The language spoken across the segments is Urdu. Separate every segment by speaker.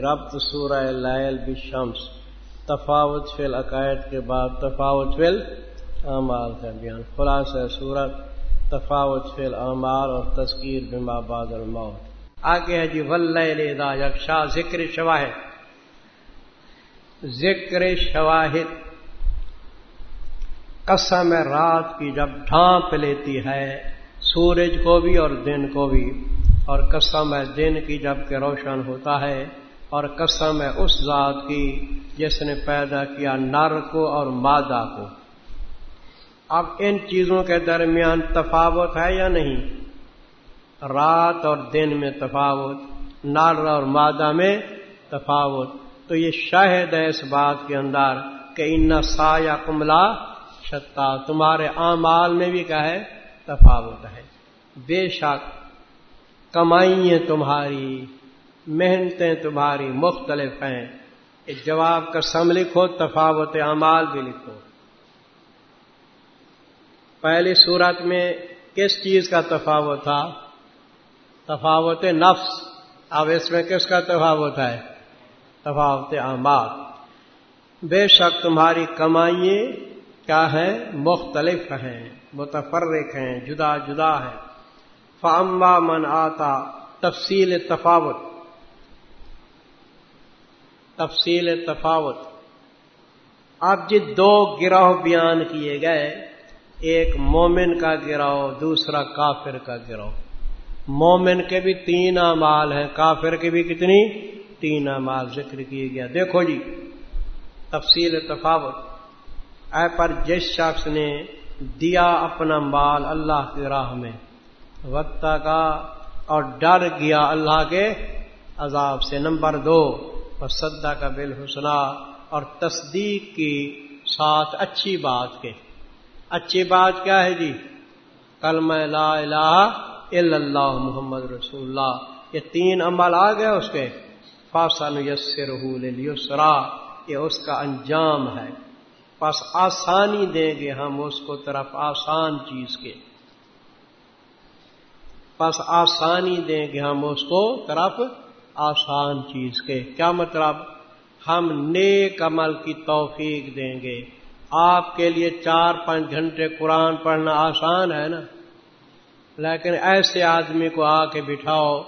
Speaker 1: ربط سورہ لائل بشمس تفاوت فی العقائد کے بعد تفاوت فی اعمال کا بیان۔ خلاصہ صورت تفاوت فی العمال اور تذکیر بما بعد الموت۔ آگے ہے جی ولیدا یکشا، ذکر شواہد۔ ذکر شواہد۔ قسم رات کی جب ڈھانپ لیتی ہے، سورج کو بھی اور دن کو بھی، اور قسم ہے دن کی جبکہ روشن ہوتا ہے اور قسم ہے اس ذات کی جس نے پیدا کیا نر کو اور مادہ کو۔ اب ان چیزوں کے درمیان تفاوت ہے یا نہیں؟ رات اور دن میں تفاوت، نر اور مادہ میں تفاوت۔ تو یہ شاہد ہے اس بات کے اندر کہ ان سا یا کملا چھتا تمہارے اعمال میں بھی کیا ہے؟ تفاوت ہے۔ بے شک کمائیں تمہاری۔ محنتیں تمہاری مختلف ہیں۔ اس جواب کا سم لکھو، تفاوت اعمال بھی لکھو۔ پہلی صورت میں کس چیز کا تفاوت تھا؟ تفاوت نفس۔ اب اس میں کس کا تفاوت ہے؟ تفاوت اعمال۔ بے شک تمہاری کمائیں کیا ہیں؟ مختلف ہیں، متفرق ہیں، جدا جدا ہیں۔ فاما من آتا، تفصیل تفاوت۔ تفصیل تفاوت۔ اب جی دو گروہ بیان کیے گئے، ایک مومن کا گروہ، دوسرا کافر کا گروہ۔ مومن کے بھی تین امال ہیں، کافر کے بھی کتنی؟ تین امال ذکر کیے گیا دیکھو جی تفصیل تفاوت۔ اے پر جس شخص نے دیا اپنا مال اللہ کی راہ میں وقتا کا اور ڈر گیا اللہ کے عذاب سے۔ نمبر دو اور سدا کا بل حسنا اور تصدیق کی ساتھ اچھی بات کے۔ اچھی بات کیا ہے جی؟ کل میں لا الہ الا اللہ محمد رسول اللہ۔ یہ تین عمل آ گئے اس کے۔ فاسن یسر یسرا یہ اس کا انجام ہے۔ پس آسانی دیں گے ہم اس کو طرف آسان چیز کے۔ پس آسانی دیں گے ہم اس کو طرف آسان چیز کے۔ کیا مطلب؟ ہم نیک عمل کی توفیق دیں گے۔ آپ کے لیے چار پانچ گھنٹے قرآن پڑھنا آسان ہے نا؟ لیکن ایسے آدمی کو آ کے بٹھاؤ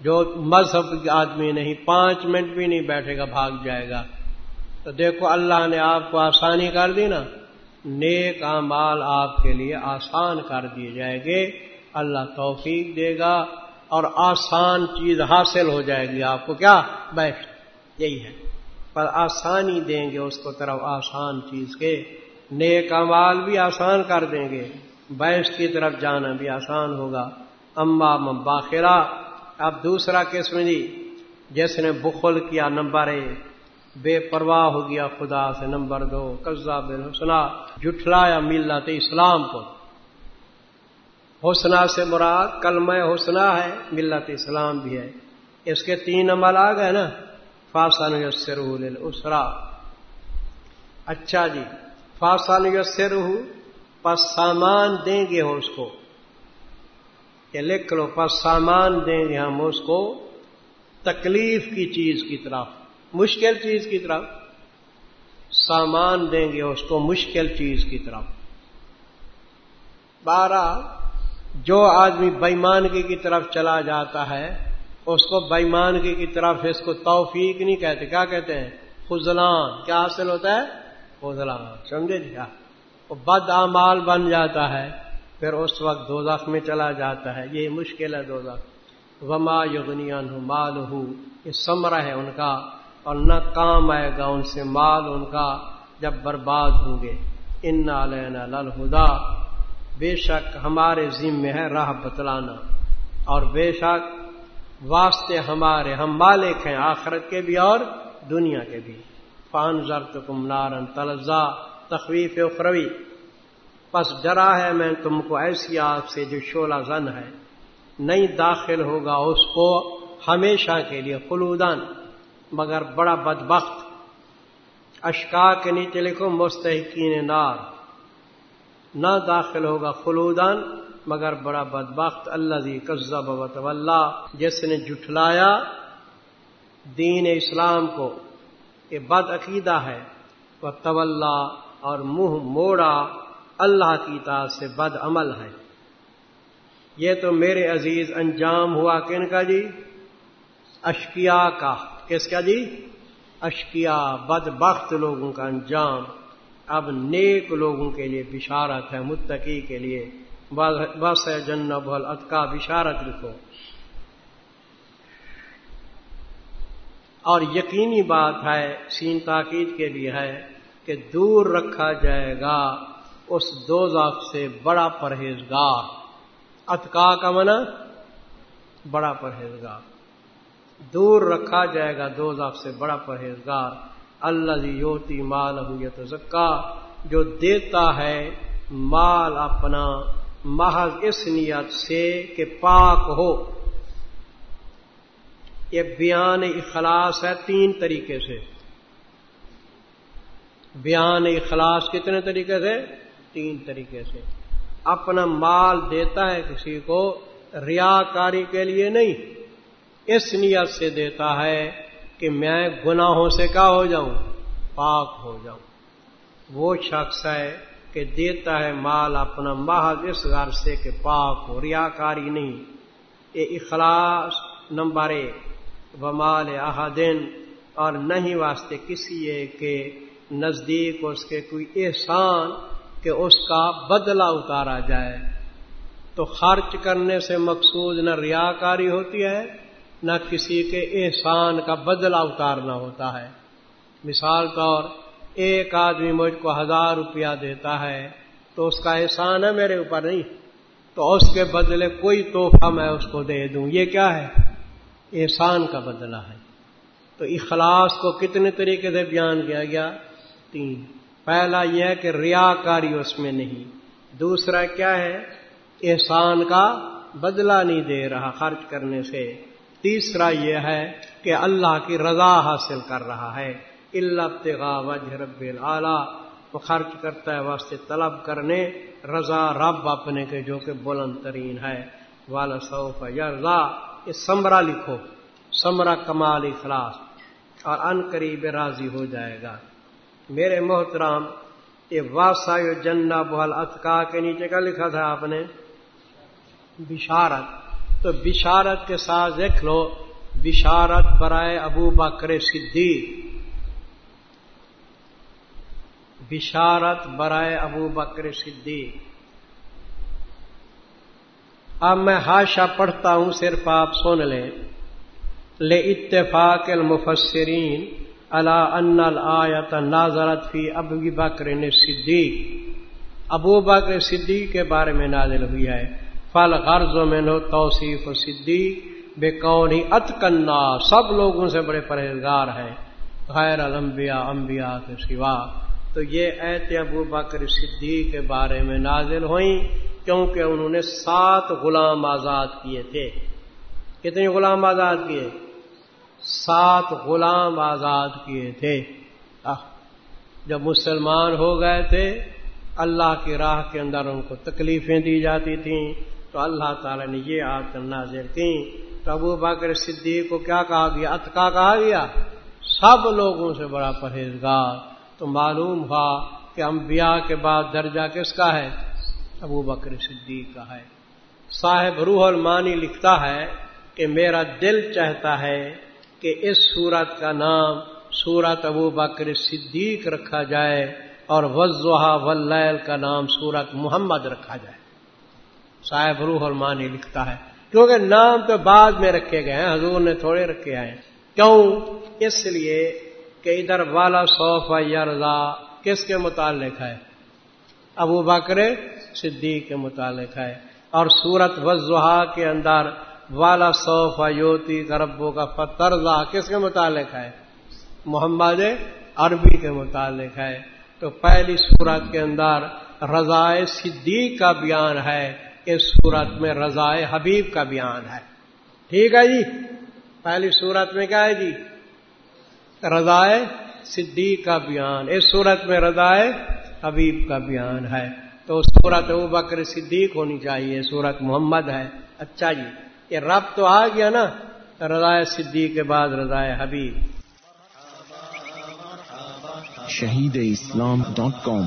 Speaker 1: جو مذہب آدمی نہیں، پانچ منٹ بھی نہیں بیٹھے گا، بھاگ جائے گا۔ تو دیکھو، اللہ نے آپ کو آسانی کر دی نا۔ نیک امال آپ کے لیے آسان کر دیے جائے گے۔ اللہ توفیق دے گا۔ اور آسان چیز حاصل ہو جائے گی آپ کو کیا؟ بیٹھ، یہی ہے۔ پر آسانی دیں گے اس کو طرف آسان چیز کے۔ نیک امال بھی آسان کر دیں گے۔ بیس کی طرف جانا بھی آسان ہوگا۔ اما باخرا، اب دوسرا قسم جی جس نے بخل کیا نمبر ایک، بے پرواہ ہو گیا خدا سے نمبر دو، قزا بن حسنا جٹھلایا ملت اسلام کو۔ حسنا سے مراد کلم حسنا ہے، ملت اسلام بھی ہے۔ اس کے تین عمل آ گئے نا۔ فاسان یسر اسرا اچھا جی فاسان یسر پس سامان دیں گے اس کو۔ یہ لکھ لو، پس سامان دیں گے ہم اس کو۔ تکلیف کی چیز کی طرف، مشکل چیز کی طرف۔ سامان دیں گے اس کو، مشکل چیز کی طرف۔ بارہ جو آدمی بےمانگی کی طرف چلا جاتا ہے، اس کو بےمانگی کی طرف اس کو توفیق نہیں کہتے۔ کیا کہتے ہیں؟ فضلان کیا حاصل ہوتا ہے؟ فضلان سمجھے جی؟ کیا وہ بد امال بن جاتا ہے، پھر اس وقت دو میں چلا جاتا ہے۔ یہ مشکل ہے دو وما یغنیان ہو مال ہو یہ سمرا ہے ان کا، اور نہ کام آئے گا ان سے مال ان کا جب برباد ہوں گے۔ ان لل خدا بے شک ہمارے ذم میں ہے راہ بتلانا اور بے شک واسطے ہمارے ہم مالک ہیں آخرت کے بھی اور دنیا کے بھی۔ پان ضرط کم نارن تلزا تخویف اخروی۔ پس ڈرا ہے میں تم کو ایسی آگ سے جو شولہ زن ہے۔ نہیں داخل ہوگا اس کو ہمیشہ کے لیے خلودان مگر بڑا بدبخت۔ اشکا کے نیچے لکھو، مستحقین نار۔ نہ داخل ہوگا خلودان، مگر بڑا بدبخت اللہ دی قزب وط اللہ جس نے جٹلایا دین اسلام کو۔ یہ بد عقیدہ ہے۔ وہ طول اور منہ موڑا اللہ کی طرف سے بد عمل ہے۔ یہ تو میرے عزیز، انجام ہوا کن کا جی؟ اشکیا کا۔ کس کا جی؟ اشکیا بد بخت لوگوں کا انجام۔ اب نیک لوگوں کے لیے بشارت ہے، متقی کے لیے۔ بس ہے جن بھل اتکا بشارت لکھو۔ اور یقینی بات ہے، سین تاکید کے لیے ہے کہ دور رکھا جائے گا اس دو سے بڑا پرہیزگار۔ اتکا کا منع بڑا پرہیزگار۔ دور رکھا جائے گا دو سے بڑا پرہیزگار۔ اللہ یوتی مال ہویت زکا جو دیتا ہے مال اپنا محض اس نیت سے کہ پاک ہو۔ یہ بیان اخلاص ہے تین طریقے سے۔ بیان اخلاص کتنے طریقے سے؟ تین طریقے سے۔ اپنا مال دیتا ہے کسی کو ریاکاری کے لیے نہیں، اس نیت سے دیتا ہے کہ میں گناہوں سے کیا ہو جاؤں؟ پاک ہو جاؤں۔ وہ شخص ہے کہ دیتا ہے مال اپنا محض اس گھر سے کہ پاک ہو، ریاکاری نہیں۔ یہ اخلاص نمبر ایک۔ ومال احدن۔ اور نہیں واسطے کسی کے نزدیک اس کے کوئی احسان کہ اس کا بدلہ اتارا جائے۔ تو خرچ کرنے سے مقصود نہ ریاکاری ہوتی ہے نہ کسی کے احسان کا بدلہ اتارنا ہوتا ہے۔ مثال طور، ایک آدمی مجھ کو ہزار روپیہ دیتا ہے تو اس کا احسان ہے میرے اوپر نہیں۔ تو اس کے بدلے کوئی تحفہ میں اس کو دے دوں۔ یہ کیا ہے؟ احسان کا بدلہ ہے۔ تو اخلاص کو کتنے طریقے سے بیان کیا گیا؟ تین۔ پہلا یہ ہے کہ ریاکاری اس میں نہیں۔ دوسرا کیا ہے؟ احسان کا بدلہ نہیں دے رہا خرچ کرنے سے۔ تیسرا یہ ہے کہ اللہ کی رضا حاصل کر رہا ہے۔ اللہ وجہ رب العلیٰ وہ خرچ کرتا ہے واسطے طلب کرنے۔ رضا رب اپنے کے جو کہ بلند ترین ہے۔ والا صوف یا رضا یہ سمرا لکھو۔ سمرا کمال اخلاص۔ اور ان قریب راضی ہو جائے گا۔ میرے محترام یہ واسا جنا بحل اتکا کے نیچے کا لکھا تھا آپ نے۔ بشارت۔ تو بشارت کے ساتھ دیکھ لو۔ بشارت برائے ابو بکر صدی بشارت برائے ابو بکر صدی اب میں ہاشا پڑھتا ہوں، صرف آپ سن لیں۔ لے اتفاق المفسرین اللہ ان الآیت نازرت فی ابو بکر صدیق۔ ابو بکر صدیق کے بارے میں نازل ہوئی ہے۔ فل غرض میں نو توصیف و صدیق بے کون ہی اتکنا سب لوگوں سے بڑے پرہیزگار ہیں، غیر الانبیاء، انبیاء کے سوا۔ تو یہ ایت ابو بکر صدیق کے بارے میں نازل ہوئیں، کیونکہ انہوں نے سات غلام آزاد کیے تھے۔ کتنے غلام آزاد کیے؟ سات غلام آزاد کیے تھے۔ جب مسلمان ہو گئے تھے، اللہ کی راہ کے اندر ان کو تکلیفیں دی جاتی تھیں۔ تو اللہ تعالی نے یہ آد نازر کی۔ تو ابو باقر صدیق کو کیا کہا گیا؟ اتکا کہا گیا؟ سب لوگوں سے بڑا پرہیزگار۔ تو معلوم ہوا کہ انبیاء کے بعد درجہ کس کا ہے؟ ابو بکر صدیق کا ہے۔ صاحب روح المانی لکھتا ہے کہ میرا دل چاہتا ہے کہ اس سورت کا نام سورت ابو بکر صدیق رکھا جائے اور وضحا ولیل کا نام سورت محمد رکھا جائے۔ صاحب روح المانی لکھتا ہے۔ کیونکہ نام تو بعد میں رکھے گئے ہیں، حضور نے تھوڑے رکھے ہیں۔ کیوں؟ اس لیے کہ ادھر والا صوف یا رضا، کس کے متعلق ہے؟ ابو بکر صدیق کے متعلق ہے۔ اور سورت وضحا کے اندر والا صوف یوتی کربو کا فترزا کس کے متعلق ہے؟ محمد عربی کے متعلق ہے۔ تو پہلی سورت کے اندر رضائے صدیق کا بیان ہے۔ اس سورت میں رضائے حبیب کا بیان ہے۔ ٹھیک ہے جی؟ پہلی سورت میں کیا ہے جی؟ رضائے صدیق کا بیان۔ اس سورت میں رضائے حبیب کا بیان ہے۔ تو سورت او بکر صدیق ہونی چاہیے سورت محمد ہے۔ اچھا جی یہ رب تو آ گیا نا، رضائے صدی کے بعد رضائے حبیب۔
Speaker 2: شہید اسلام ڈاٹ کام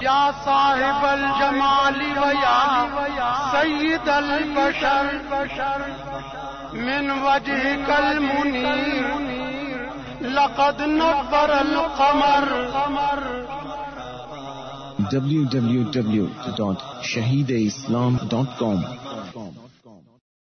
Speaker 3: یا صاحب الجمال ویا سید البشر من وجہ کل منیر لقد نبر القمر.
Speaker 2: www.shahideislam.com